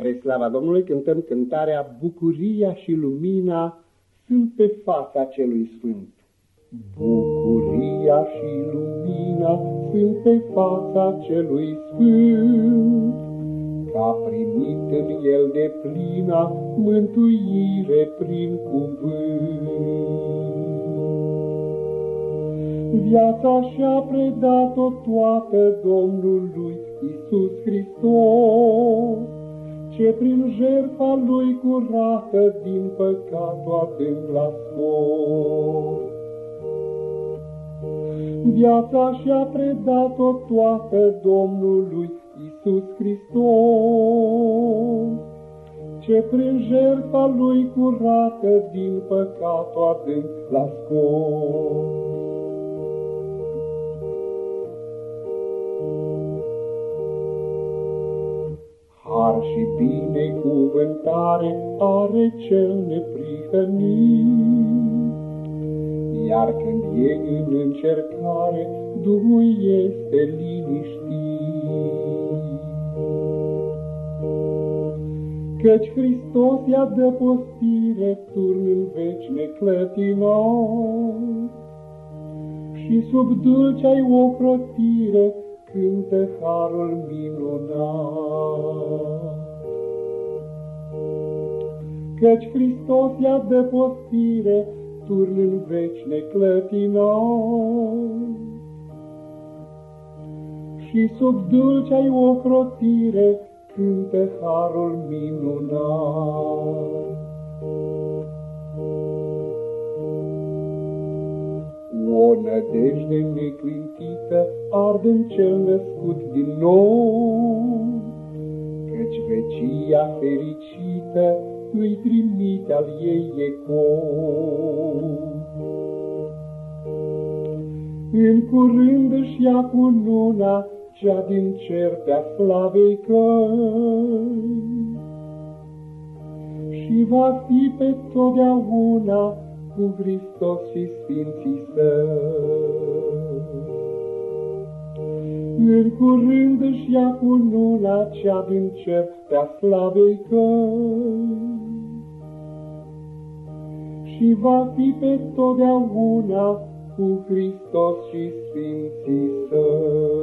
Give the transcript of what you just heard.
Spre slava Domnului cântăm cântarea Bucuria și lumina sunt pe fața celui sfânt. Bucuria și lumina sunt pe fața celui sfânt, Ca primit în el de plina mântuire prin cuvânt. Viața și-a predat-o toată Domnului Iisus Hristos, ce prin jertfa lui curată din păcatul adânc la scos. Viața și-a predat-o toată Domnului Iisus Hristos, ce prin jertfa lui curată din păcatul adânc la scos. Har și binecuvântare are cel neprihănit, Iar când e în încercare, Duhul este liniștit. Căci Hristos i-a dă postire, turn în veci neclătinat, Și sub dulcea-i ocrotire, cântă harul minunat. Căci Hristos i-a de postire, turn în veci neclătinat. Și sub dulcea-i ocrotire, cântă harul minunat. O nădejde neclintită arde în cel născut din nou, Căci vecia fericită îi trimite al ei ecou. În curând își ia cu luna cea din cer pe-a slavei căi, Și va fi pe totdeauna cu Hristos și Sfinții Săi. În curând își ia cu luna cea din cer pe-a slavei căi, Și va fi pe totdeauna cu Hristos și Sfinții Săi.